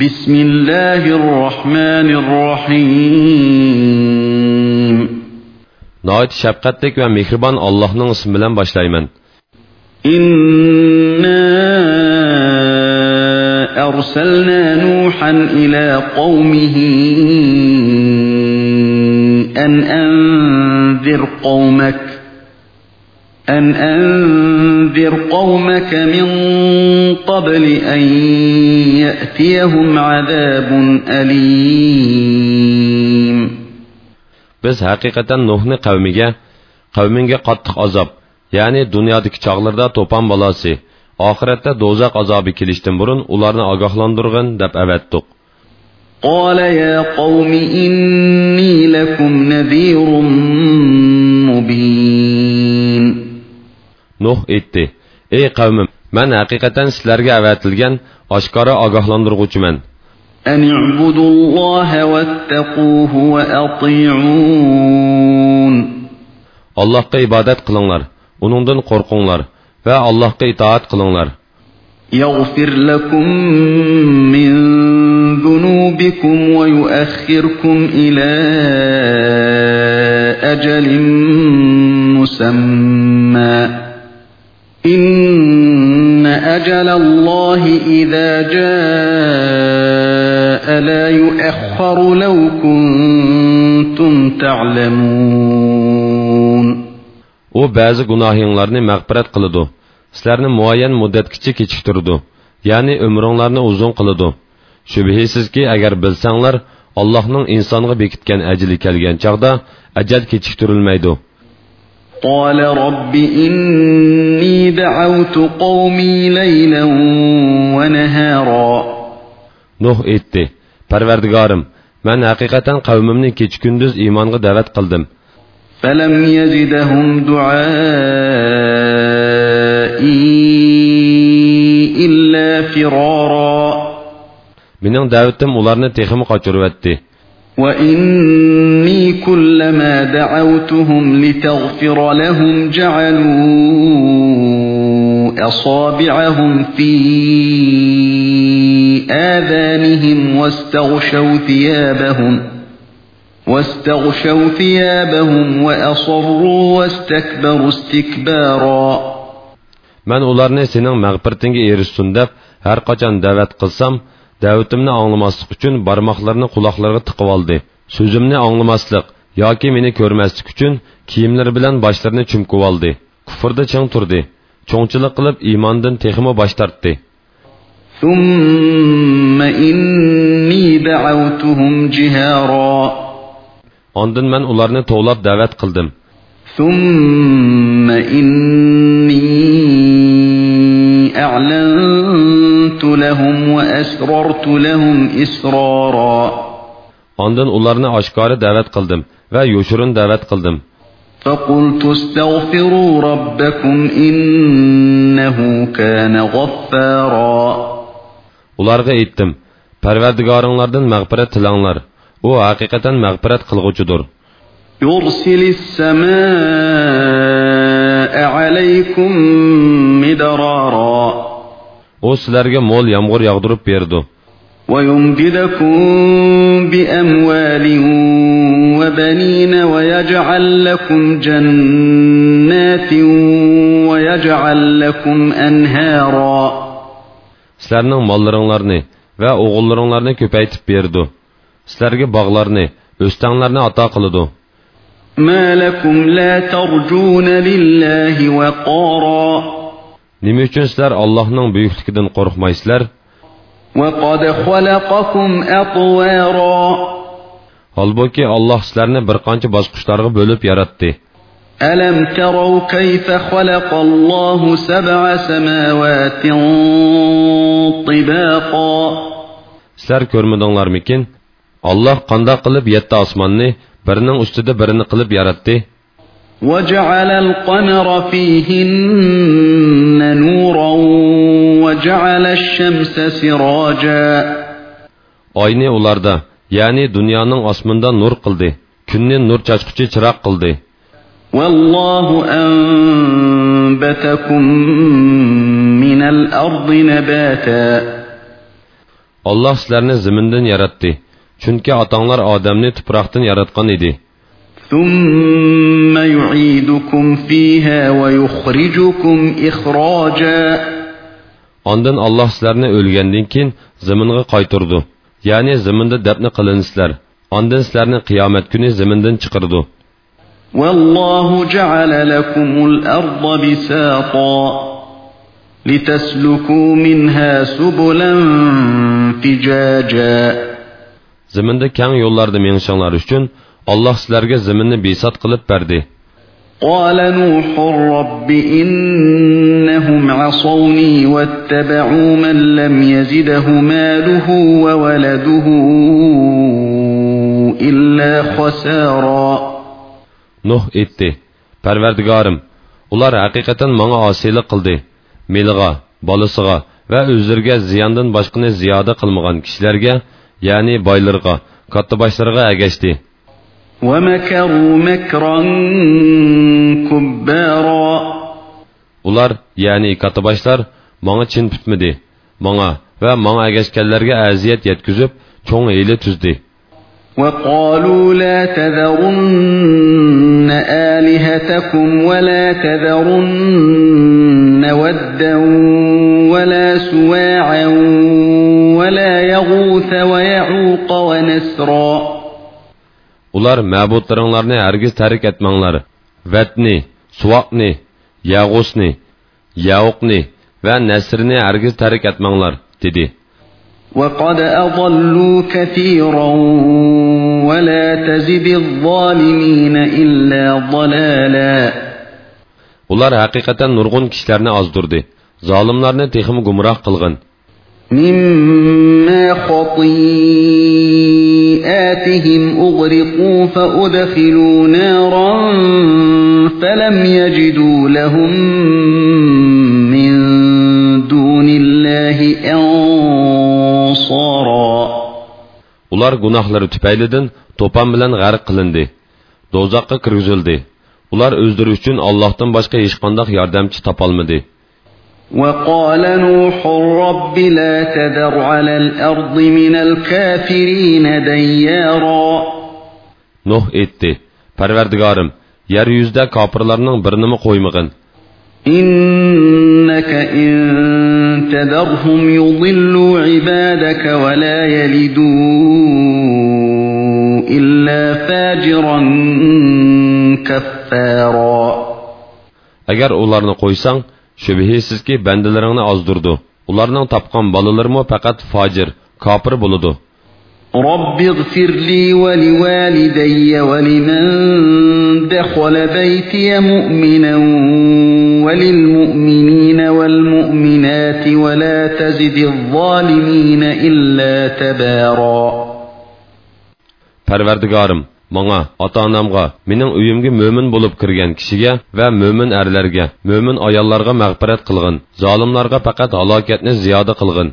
بسم الله الرحمن الرحيم. نايت شفقتك ومهربان الله نون اسم باش باشلايمن إنا أرسلنا نوحا إلى قومه أن أنذر قومك أن أنذر أنذر قومك من قبل أن يأتيهم عذاب أليم Biz haqiqatan Nuhni qavmiga, qavminga qattiq azob, ya'ni dunyodagi chog'larda to'pon balasi, oxiratda do'zax azobi kelishdan burun ularni ogohlantirg'in deb avatdiq. قال يا قوم إني لكم نذير Nuh aytdi: "Ey qavmim, men haqiqatan sizlarga avatilgan oshkora ogohlantirg'uchiman. أن اعبدوا الله واتقوه وأطيعون Allohga ibodat qilinglar, uningdan qo'rqinglar va Allohga itoat qilinglar. يغفر لكم من ذنوبكم ويؤخركم إلى أجل مسمى إن أجل الله إذا جاء لا يؤخر لو كنتم تعلمون U ba'zi gunohinglarni mag'firat qiladi. Sizlarni muayyan muddatgacha kechiktirdi. Ya'ni umringlarni uzun qiladi. Shubhisizki, agar bilsanglar, Allohning insonga bekitgan ajali kelgan chaqda ajal kechiktirilmaydi. قال رب إني دعوت قومي ليلا ونهارا. نوح ايتتي پروردگارم من حقيقتا قوممني كيچ كندوز ايمانغا دعوت قلدم فلم يجدهم دعائي إلا فرارا. منين دعوتم اولارنى تخمو قاچورو وإني كلما دعوتهم لتغفر لهم جعلوا أصابعهم في آذانهم واستغشوا ثيابهم واستغشوا ثيابهم وأصروا واستكبروا استكبارا Men ularni sening mag'firatingga erishsin deb har qachon da'vat qilsam, da'vatimni anglamaslik uchun barmoqlarini quloqlariga tiqib oldi. So'zimni anglamaslik yoki meni ko'rmaslik uchun kiyimlari bilan boshlarini chumkib oldi. Kufrda ching turdi. Cho'ngchilik qilib iymondan texmi bosh tortdi. ثم إني دعوتهم جهارا Ondan men ularni to'lab da'vat qildim. ثم إني أعلنت لهم وأسررت لهم إسرارا Ondan ularni oshkora da'vat qildim va yoshirin da'vat qildim. فقلت استغفروا ربكم إنه كان غفارا Ularga aytdim: Parvardigoringlardan mag'firat tilanglar. U haqiqatan mag'firat qilg'uchidir. يرسل السماء عليكم مدرارا U sizlarga mo'l yomg'ir yog'dirib berdi. ويمددكم بأموال وبنين ويجعل لكم جنات ويجعل لكم أنهارا Sizlarning mollaringlarni va o'g'illaringlarni ko'paytib berdi. Sizlarga bog'larni, o'stanglarni ato qiladi. ما لكم لا ترجون لله وقارا Nima uchun sizlar Allohning buyukligidan qo'rqmaysizlar? وقد خلقكم أطوارا Holbuki Alloh sizlarni bir qancha bosqichlarga bo'lib yaratdi. ألم تروا كيف خلق الله سبع سماوات طباقا Sizlar ko'rmadinglarmikin? Alloh qanday qilib yetti osmonni birining ustida birini qilib yaratdi? وجعل القمر فيهن نورا وجعل الشمس سراجا Oyni ularda, ya'ni dunyoning osmonda nur qildi. Kunni nur chachquchi chiroq qildi. والله أنبتكم من الأرض نباتا alloh sizlarni zimindan yaratdi chunki otanglar odamni tuproqdan yaratgan edi ثم يعيدكم فيها ويخرجكم إخراجا Ondan Allah sizlarni o'lgandan keyin zaminga qaytirdi. Ya'ni zaminda dafn qilinsizlar. Ondan sizlarni qiyomat kuni zamindan chiqirdi. والله جعل لكم الأرض بساطا لتسلكوا منها سبلا فجاجا Zaminda keng yo'llarda mengishinglar uchun Allah sizlarga zaminni besat qilib berdi. قال نوح رب إنهم عصوني واتبعوا من لم يزده ماله وولده إلا خسارا Nuh etdi. Parvardigorim, ular haqiqatan menga osiylik qildi. Meliga, bolasiga va o'zlariga ziyondan boshqani ziyoda qilmagan kishilarga, ya'ni boylarga, katta boshlarga agashdi. وَمَكَرُوا مَكْرًا كُبَّارًا Ular, yani katıbaşlar, bana çin tutmadı. Bana ve bana geçkenlerge eziyet yetküzüp, çoğun eyle tüzdü. وَقَالُوا لَا تَذَرُنَّ آلِهَتَكُمْ وَلَا تَذَرُنَّ وَدًّا وَلَا سُوَاعًا وَلَا يَغُوثَ وَيَعُوقَ وَنَسْرًا Ular ma'budlaringlarni hargiz tarik etmanglar. Vatni, Suvoqni, Yag'usni, Yauqni va Nasrni hargiz tarik etmanglar, dedi. وقد أضلوا كثيرا ولا تزد الظالمين إلا ضلالا Ular haqiqatan nurg'un kishilarni ozdirdi. Zolimlarni texim gumroh qilg'in. مما خطيئاتهم أغرقوا فأدخلوا نارا فلم يجدوا لهم من دون الله أنصارا Ular gunohlari tufaylidan to'pon bilan g'arq qilindi. Do'zaxga kirgizildi. Ular o'zlari uchun Allohdan boshqa hech qanday yordamchi topolmadi. وقال نوح رب لا تذر على الأرض من الكافرين ديارا Nuh etti. Perverdigarım, yeryüzde kapırlarının birini mi koymagın? İnneke in tederhum yudillu ibadeke ve la yelidu illa faciran kaffara. Eğer onlarını koysan, shubhisizki bandalaringni ozdirdi. Ularning topgan bolalarimi faqat fojir, kofir bo'ladi. رب اغفر لي ولوالدي ولمن دخل بيتي مؤمنا وللمؤمنين والمؤمنات ولا تزد الظالمين إلا تبارا Parvardigorim, маңа, ата-анамға, менің үйімге мөмін болып кірген кішіге вә мөмін әрлерге, мөмін аялларға мәғфірәт қылғын, залымларға пәкәт алакетні зияды қылғын.